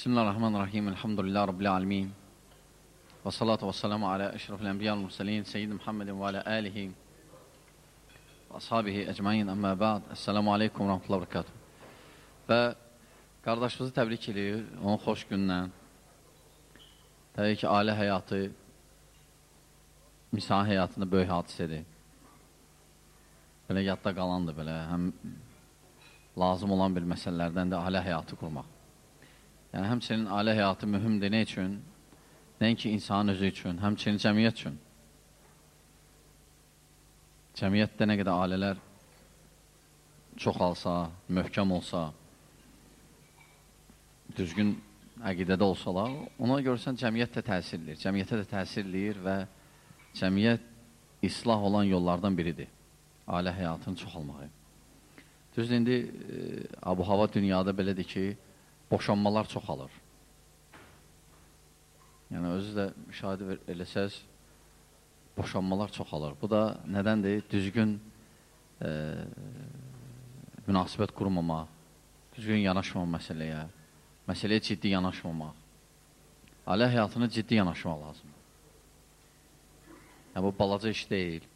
Bismillahirrahmanirrahim. Elhamdülillah Rabbil alemin. Və salatu və salamu alə əşrafil ənbiya mursalin, Seyyid Muhammedin və alə alihi və ashabihi əcmain, əmmə bəd. Əssalamu aleykum və rahmetullah və bərəkatuhu. Və qardaşımızı təbrik edir, onun xoş gündən. Təbii ki, ailə həyatı insan həyatında böyük hadisədir. Belə yadda qalandır, belə həm lazım olan bir məsələlərdən də ailə həyatı qurmaq. Yəni, həmçinin ailə həyatı mühümdir. Nə üçün? Nəinki insanın özü üçün, həmçinin cəmiyyət üçün. Cəmiyyətdə nə qədər ailələr çoxalsa, möhkəm olsa, düzgün əqidədə olsalar, ona görürsən cəmiyyət də təsirləyir. Cəmiyyətə də təsirləyir və cəmiyyət islah olan yollardan biridir. Ailə həyatının çoxalmağı. Düzdür, indi e, abu-hava dünyada belədir ki, boşanmalar çoxalır. Yəni, özü də müşahidə eləsəz, boşanmalar çoxalır. Bu da nədəndir? Düzgün e, münasibət qurmamaq, düzgün yanaşmamaq məsələyə, məsələyə ciddi yanaşmamaq, ailə həyatına ciddi yanaşmaq lazımdır. Yəni, bu balaca iş deyil.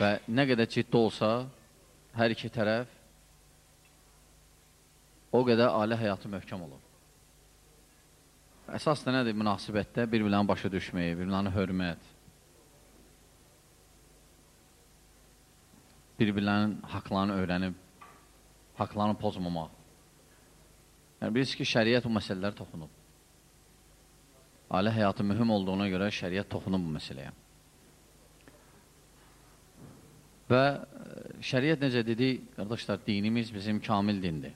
Və nə qədər ciddi olsa, hər iki tərəf o qədər ailə həyatı möhkəm olur. Əsas da nədir münasibətdə? Bir-birlərini başa düşməyi, bir-birlərini hörmət, bir-birlərinin haqlarını öyrənib, haqlarını pozmamaq. Yəni, bilirsiniz ki, şəriət bu məsələləri toxunub. Ailə həyatı mühüm olduğuna görə şəriət toxunub bu məsələyə. Və şəriət necə dedi, qardaşlar, dinimiz bizim kamil dindir.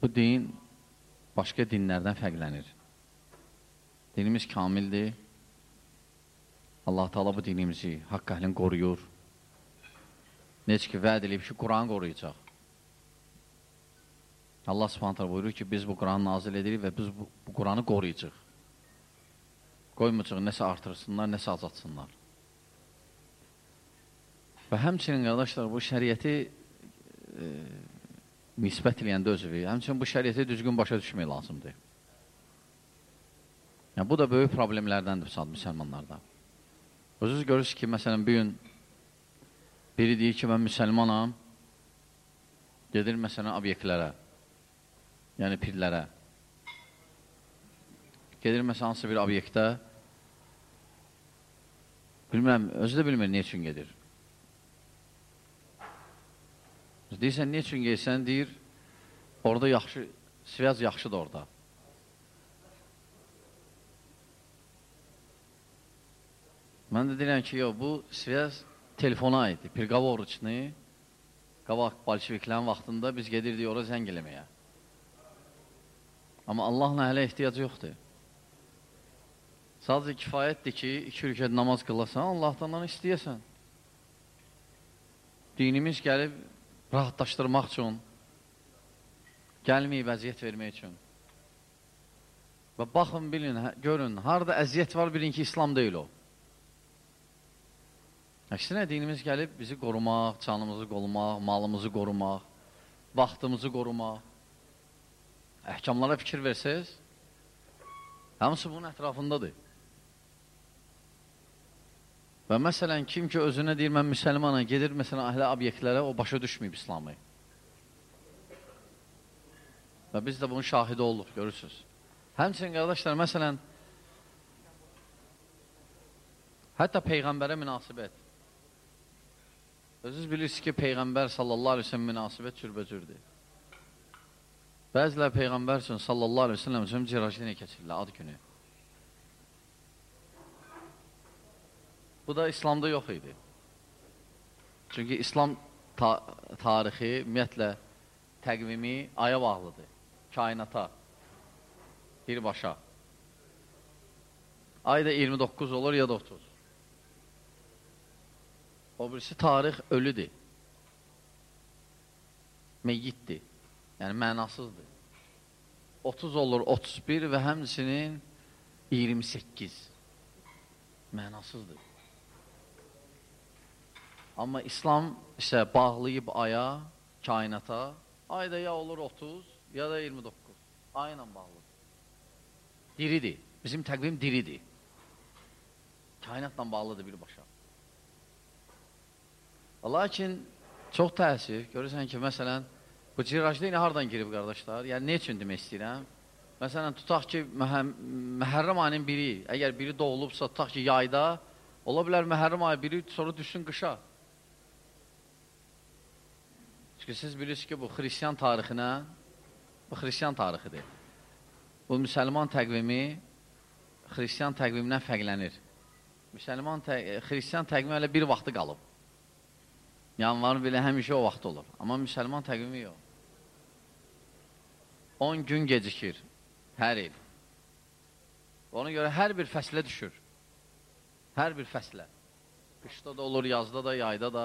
Bu din başqa dinlərdən fərqlənir. Dinimiz kamildir. Allah Taala bu dinimizi haqq əhlini qoruyur. Necə ki, vəd edib ki, Quran qoruyacaq. Allah subhanətlər buyurur ki, biz bu Quranı nazil edirik və biz bu, bu Quranı qoruyacaq. Qoymayacaq, nəsə artırsınlar, nəsə azatsınlar. Və həmçinin, qardaşlar, bu şəriəti e, nisbət eləyəndə özü, həmçinin bu şəriəti düzgün başa düşmək lazımdır. Yəni, bu da böyük problemlərdəndir sad müsəlmanlarda. Özünüz görürsünüz ki, məsələn, bir gün biri deyir ki, mən müsəlmanam, gedir, məsələn, obyektlərə, yəni pirlərə. Gedir, məsələn, hansı bir obyektə, bilmirəm, özü də bilmir, ne üçün gedir. Deyirsən, ne üçün gelsən, deyir, orada yaxşı, sviyaz yaxşıdır orada. Mən də deyirəm ki, yox, bu sviyaz telefona aiddir. Pirqavoruçni, qabaq bolşeviklərin vaxtında biz gedirdik ora zəng eləməyə. Amma Allahla hələ ehtiyac yoxdur. Sadəcə kifayətdir ki, iki rükət namaz qılasan, Allahdan istəyəsən. Dinimiz gəlib rahatlaşdırmaq üçün, gəlməyib əziyyət vermək üçün. Və baxın, bilin, hə, görün, harada əziyyət var, bilin ki, İslam deyil o. Əksinə, dinimiz gəlib bizi qorumaq, canımızı qorumaq, malımızı qorumaq, vaxtımızı qorumaq. Əhkamlara fikir versəz, hamısı bunun ətrafındadır. Və məsələn, kim ki özünə deyir, mən müsəlmanam, gedir məsələn, əhlə obyektlərə, o başa düşməyib İslamı. Və biz də bunun şahidi olduq, görürsünüz. Həmçinin, qardaşlar, məsələn, hətta Peyğəmbərə münasibət. Özünüz bilirsiniz ki, Peyğəmbər sallallahu aleyhi ve sellem münasibət cürbəcürdür. Bəzilər Peyğəmbər üçün sallallahu aleyhi ve sellem üçün cirajini keçirlər, ad günü. Bu da İslamda yox idi. Çünki İslam ta tarixi, ümumiyyətlə, təqvimi aya bağlıdır, kainata, birbaşa. Ayda 29 olur ya da 30. O birisi tarix ölüdür. Meyyiddir. Yəni, mənasızdır. 30 olur 31 və həmçinin 28. Mənasızdır. Amma İslam isə bağlayıb aya, kainata, ayda ya olur 30, ya da 29. Ayla bağlıdır. Diridir. Bizim təqvim diridir. Kainatla bağlıdır birbaşa. Lakin çox təəssüf, görürsən ki, məsələn, bu cirajda yine hardan girib qardaşlar? Yəni, ne üçün demək istəyirəm? Məsələn, tutaq ki, məhərrəm ayının biri, əgər biri doğulubsa, tutaq ki, yayda, ola bilər məhərrəm ayı biri sonra düşsün qışa. Çünki siz bilirsiniz ki, bu xristiyan tarixinə, bu xristiyan tarixidir. Bu müsəlman təqvimi xristiyan təqvimindən fərqlənir. Müsəlman tə xristiyan təqvimi hələ bir vaxtı qalıb. Yanvarın belə həmişə o vaxt olur. Amma müsəlman təqvimi yox. 10 gün gecikir hər il. Ona görə hər bir fəslə düşür. Hər bir fəslə. Qışda da olur, yazda da, yayda da,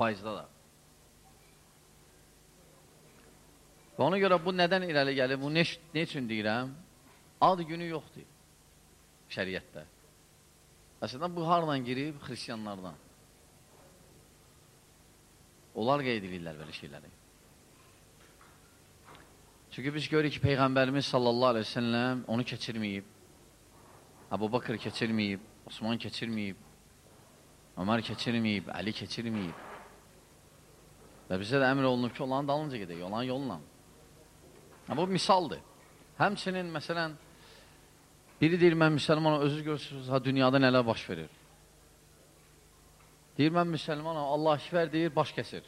payızda da. Və ona görə bu nədən irəli gəlir? Bu ne, ne üçün deyirəm? Ad günü yoxdur şəriətdə. Əslində bu hardan girib? Xristiyanlardan. Onlar qeyd edirlər belə şeyləri. Çünki biz görürük ki, Peyğəmbərimiz sallallahu aleyhi ve selləm onu keçirməyib. Əbu Bakır keçirməyib, Osman keçirməyib, Ömər keçirməyib, Əli keçirməyib. Və bizə də əmr olunub ki, onların dalınca gedək, onların yolla. Bu misaldır. Həmçinin, məsələn, biri deyir, mən müsəlmanam, özü görürsünüz, ha, dünyada nələr baş verir. Deyir, mən müsəlmanam, Allah şifər deyir, baş kəsir.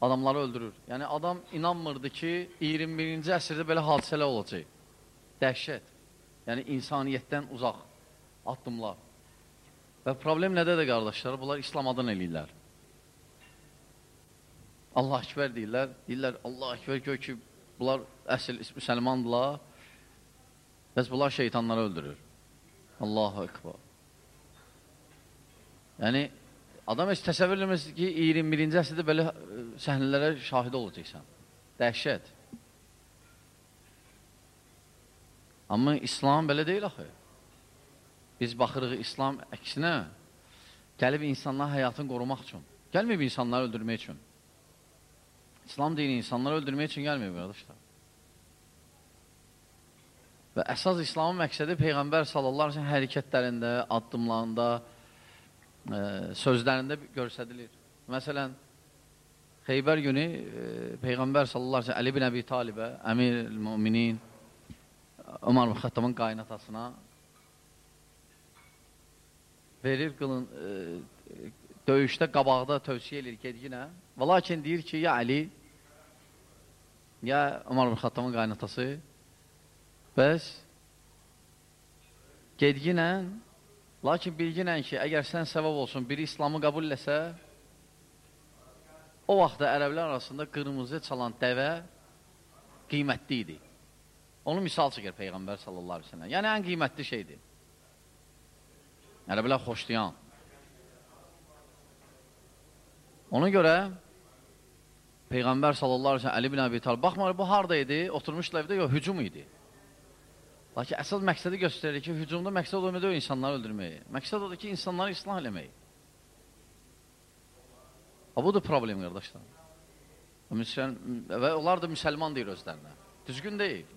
Adamları öldürür. Yəni, adam inanmırdı ki, 21-ci əsrdə belə hadisələr olacaq. Dəhşət. Yəni, insaniyyətdən uzaq addımlar. Və problem nədə də qardaşlar? Bunlar İslam adını eləyirlər. Allahəkbər deyirlər. Deyirlər, Allahəkbər gör ki, bunlar əsl müsəlmandırlar. Bəs bunlar şeytanları öldürür. Allahu ekber. Yəni, adam heç təsəvvür eləməz ki, 21-ci əsrdə belə e, səhnələrə şahid olacaqsan. Dəhşət. Amma İslam belə deyil axı. Biz baxırıq İslam əksinə, gəlib insanlar həyatını qorumaq üçün. Gəlməyib insanları öldürmək üçün. İslam dini insanları öldürmək üçün gəlməyib, qardaşlar. Və əsas İslamın məqsədi Peyğəmbər sallallahu aleyhi hərəkətlərində, addımlarında, e, sözlərində göstərilir. Məsələn, Xeybər günü e, Peyğəmbər sallallahu səlləm Əli ibn Əbi Talibə, Əmir-el-Möminin Ömər ibn Xəttabın qaynatasına verir qılın e, döyüşdə qabaqda tövsiyə edir gedginə. Və lakin deyir ki, ya Əli, ya Ömər ibn Xəttabın qaynatası bəs gedginə Lakin bilginlə ki, əgər sən səbəb olsun, biri İslamı qəbul eləsə, o vaxtda ərəblər arasında qırmızı çalan dəvə qiymətli idi. Onu misal çəkir Peyğəmbər sallallahu aleyhi ve sellem. Yəni, ən qiymətli şeydir. Ərəblər xoşlayan. Ona görə Peyğəmbər sallallahu aleyhi ve sellem Əli bin Əbi Talib, baxmalı bu harada idi? Oturmuşlar evdə, yox, hücum idi. Lakin əsas məqsədi göstərir ki, hücumda məqsəd olmadı o insanları öldürməyi. Məqsəd odur ki, insanları islah eləməyi. Ha, budur problem, qardaşlar. Və onlar da müsəlman deyir özlərinə. Düzgün deyil.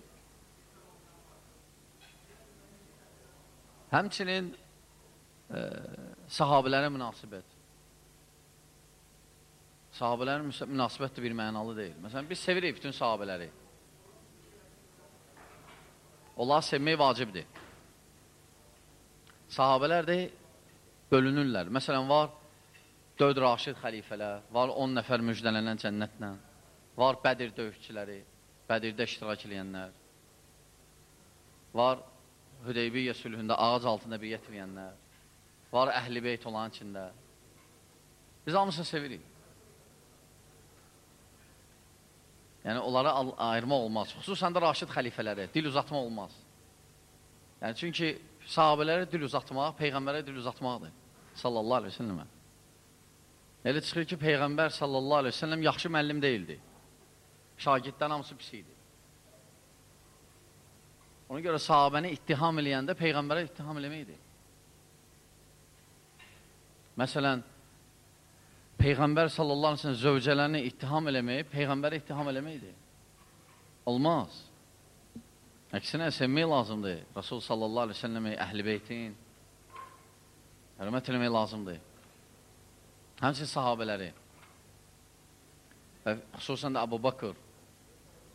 Həmçinin e, sahabilərə münasibət. Sahabələrin münasibət də bir mənalı deyil. Məsələn, biz sevirik bütün sahabələri. Onları sevmək vacibdir. Sahabələr də bölünürlər. Məsələn, var 4 raşid xəlifələr, var 10 nəfər müjdələnən cənnətlə, var Bədir döyüşçüləri, Bədirdə iştirak edənlər, var Hüdeybiyyə sülhündə ağac altında biyyət edənlər, var əhl-i beyt olan içində. Biz hamısını sevirik. Yəni, onları ayırma olmaz. Xüsusən də Raşid xəlifələri, dil uzatma olmaz. Yəni, çünki sahabələrə dil uzatmaq, Peyğəmbərə dil uzatmaqdır. Sallallahu aleyhi ve sellemə. Elə çıxır ki, Peyğəmbər sallallahu aleyhi ve sellem yaxşı müəllim deyildi. Şagirddən hamısı pis idi. Ona görə sahabəni ittiham eləyəndə Peyğəmbərə ittiham eləməkdir. Məsələn, Peyğəmbər sallallahu əleyhi və səlləm zövcələrini ittiham eləmək, peyğəmbəri ittiham eləməkdir. Olmaz. Əksinə sevmək lazımdır. Rasul sallallahu əleyhi və səlləmi, əhl-beytin hörmət eləmək lazımdır. Həmçinin sahabeləri və xüsusən də Əbu Bakır.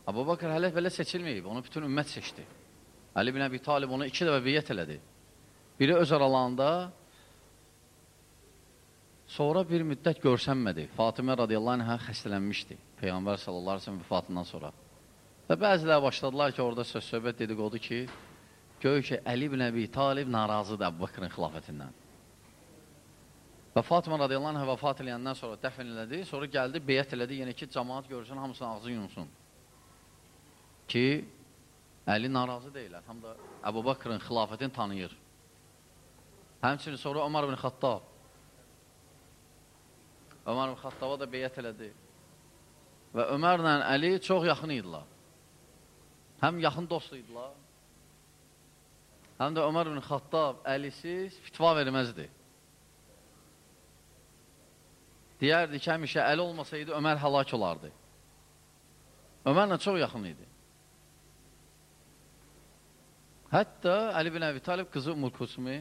Əbu Bakır hələ belə seçilməyib, onu bütün ümmət seçdi. Əli bin Əbi Talib onu iki dəfə biyyət elədi. Biri öz aralarında Sonra bir müddət görsənmədi. Fatimə radiyallahu anhə xəstələnmişdi. Peyğəmbər sallallahu aleyhi vəfatından sonra. Və bəzilər başladılar ki, orada söz söhbət dedikodu ki, göy ki, Əli ibn Əbi Talib narazıdır Əbu Bakırın xilafətindən. Və Fatimə radiyallahu anhə vəfat eləyəndən sonra dəfn elədi, sonra gəldi, beyət elədi, yenə ki, cəmaat görsün, hamısının ağzı yunsun. Ki, Əli narazı deyilər, həm də Əbu Bakırın xilafətini tanıyır. Həmçinin sonra Ömər ibn Xattab Ömər Xattaba da beyət elədi. Və Ömərlə Əli çox yaxın idilər. Həm yaxın dost idilər, həm də Ömər ibn Xattab Əlisiz fitva verməzdi. Deyərdi ki, həmişə Əli olmasaydı Ömər həlak olardı. Ömərlə çox yaxın idi. Hətta Əli bin Əbi Talib qızı Umur Kusumi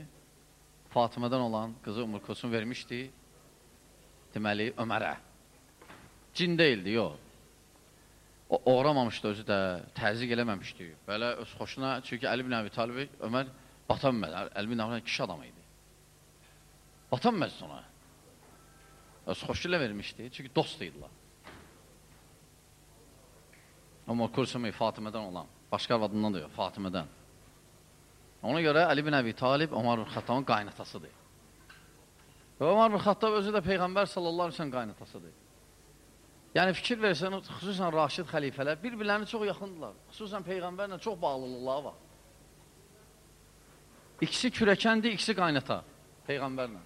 Fatimədən olan qızı Umur Kusum vermişdi deməli, Ömərə. Cin deyildi, yox. O, uğramamışdı özü də, təzyiq eləməmişdi. Belə öz xoşuna, çünki Əli bin Əbi Talibi, Ömər batanməz, Əli bin Əbi kişi adam idi. Batanməz ona. Öz xoşu ilə vermişdi, çünki dost idilər. Amma Kursumi Fatimədən olan, başqa adından da yox, Fatimədən. Ona görə Əli bin Əbi Talib Ömər Xəttamın qaynatasıdır. Və Ömər bin Xattab özü də Peyğəmbər sallallahu aleyhi ve sellem qaynatasıdır. Yəni fikir versən, xüsusən Raşid xəlifələr bir-birlərini çox yaxındılar. Xüsusən Peyğəmbərlə çox bağlılıqları var. İkisi kürəkəndir, ikisi qaynata Peyğəmbərlə.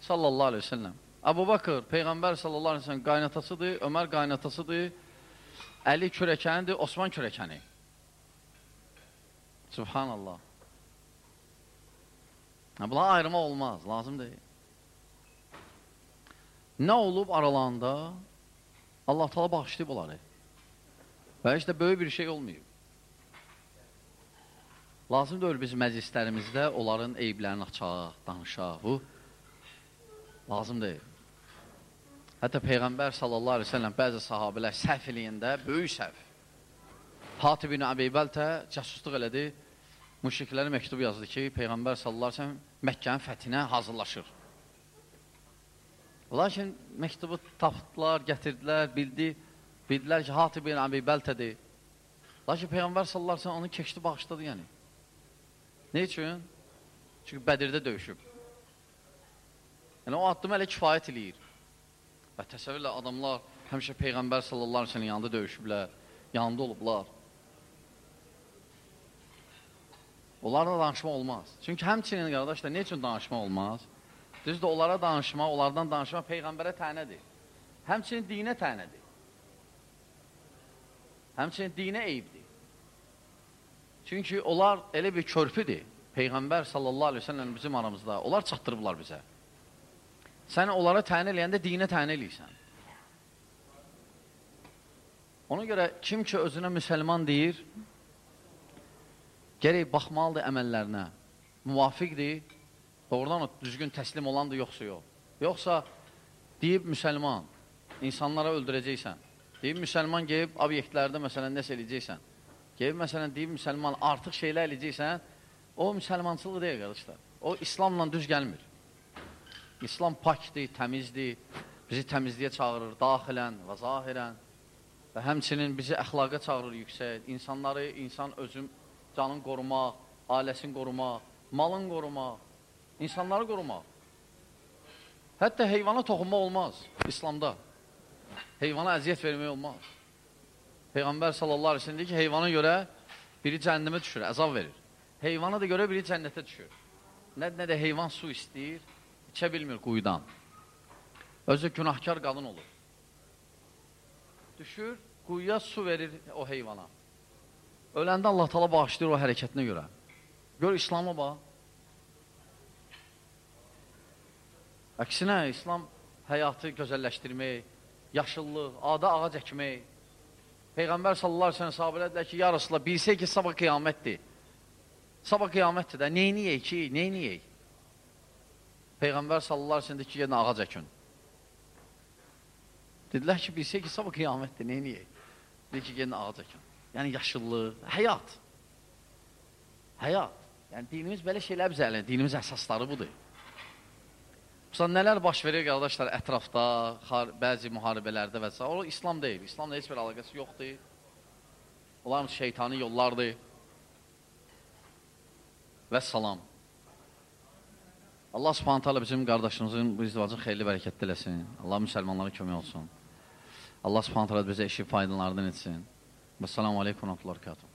Sallallahu aleyhi ve sellem. Əbu Bakır, Peyğəmbər sallallahu aleyhi ve sellem qaynatasıdır, Ömər qaynatasıdır, Əli kürəkənidir, Osman kürəkəni. Subhanallah. Bunlar ayrıma olmaz, lazım deyil. Nə olub aralarında? Allah tala bağışlayıb onları. Və heç də böyük bir şey olmayıb. Lazım deyil biz məclislərimizdə onların eyblərini açaq, danışaq. Bu lazım deyil. Hətta Peyğəmbər sallallahu aleyhi ve sellem bəzi sahabələr səhv eləyəndə böyük səhv. Hatib ibn Əbi Bəltə cəsusluq elədi. Müşriklərə məktub yazdı ki, Peyğəmbər sallallahu aleyhi ve sellem Məkkənin fəthinə hazırlaşır. Lakin məktubu tapdılar, gətirdilər, bildi, bildilər ki, Hatib bin Əbi Bəltədir. Lakin Peyğəmbər sallallahu əleyhi onu keçdi, bağışladı yəni. Nə üçün? Çünki Bədirdə döyüşüb. Yəni o addım hələ kifayət eləyir. Və təsəvvürlə adamlar həmişə Peyğəmbər sallallahu əleyhi yanında döyüşüblər, yanında olublar. Onlarla danışma olmaz. Çünki həmçinin qardaşlar, nə üçün danışma olmaz? Düzdür, onlara danışmaq, onlardan danışmaq Peyğəmbərə tənədir. Həmçinin dinə tənədir. Həmçinin dinə eyibdir. Çünki onlar elə bir körpüdür. Peyğəmbər sallallahu aleyhi ve sellem bizim aramızda. Onlar çatdırıblar bizə. Sən onlara tən eləyəndə dinə tən eləyirsən. Ona görə kim ki özünə müsəlman deyir, gərək baxmalıdır əməllərinə. Müvafiqdir Doğrudan o düzgün təslim olandır, yoxsa yox. Yoxsa deyib müsəlman, insanlara öldürəcəksən. Deyib müsəlman geyib obyektlərdə məsələn nəsə eləyəcəksən. Geyib məsələn deyib müsəlman artıq şeylər eləyəcəksən, o müsəlmançılıq deyil qardaşlar. O İslamla düz gəlmir. İslam pakdir, təmizdir, bizi təmizliyə çağırır daxilən və zahirən və həmçinin bizi əxlaqa çağırır yüksək. İnsanları, insan özün canın qorumaq, ailəsini qorumaq, malın qorumaq, İnsanları qorumaq. Hətta heyvana toxunmaq olmaz İslamda. Heyvana əziyyət vermək olmaz. Peyğəmbər sallallahu aleyhi ve sellem ki, heyvana görə biri cəhənnəmə düşür, əzab verir. Heyvana da görə biri cənnətə düşür. Nə, nə də heyvan su istəyir, içə bilmir quyudan. Özü günahkar qadın olur. Düşür, quyuya su verir o heyvana. Öləndə Allah tala bağışlayır o hərəkətinə görə. Gör, İslama bax. Əksinə, İslam həyatı gözəlləşdirmək, yaşıllıq, ada ağac əkmək. Peyğəmbər sallallahu əleyhi və səlləm sahabelər dedilər ki, ya Rasulullah, bilsək ki, sabah qiyamətdir. Sabah qiyamətdir də, edək ki, edək? Peyğəmbər sallallahu əleyhi və səlləm dedi ki, gedin ağac əkin. Dedilər ki, bilsək ki, sabah qiyamətdir, edək? Dedi ki, gedin ağac əkin. Yəni yaşıllıq, həyat. Həyat. Yəni dinimiz belə şeylər bizə əlində, dinimiz əsasları budur. Məsələn, nələr baş verir qardaşlar ətrafda, bəzi müharibələrdə və s. O İslam deyil. İslamla heç bir əlaqəsi yoxdur. Onlar şeytani yollardır. Və salam. Allah Subhanahu taala bizim qardaşımızın bu izdivacını xeyirli bərəkətli eləsin. Allah müsəlmanlara kömək olsun. Allah Subhanahu taala bizə işi faydalarından etsin. Və salamu aleykum və rahmetullahi və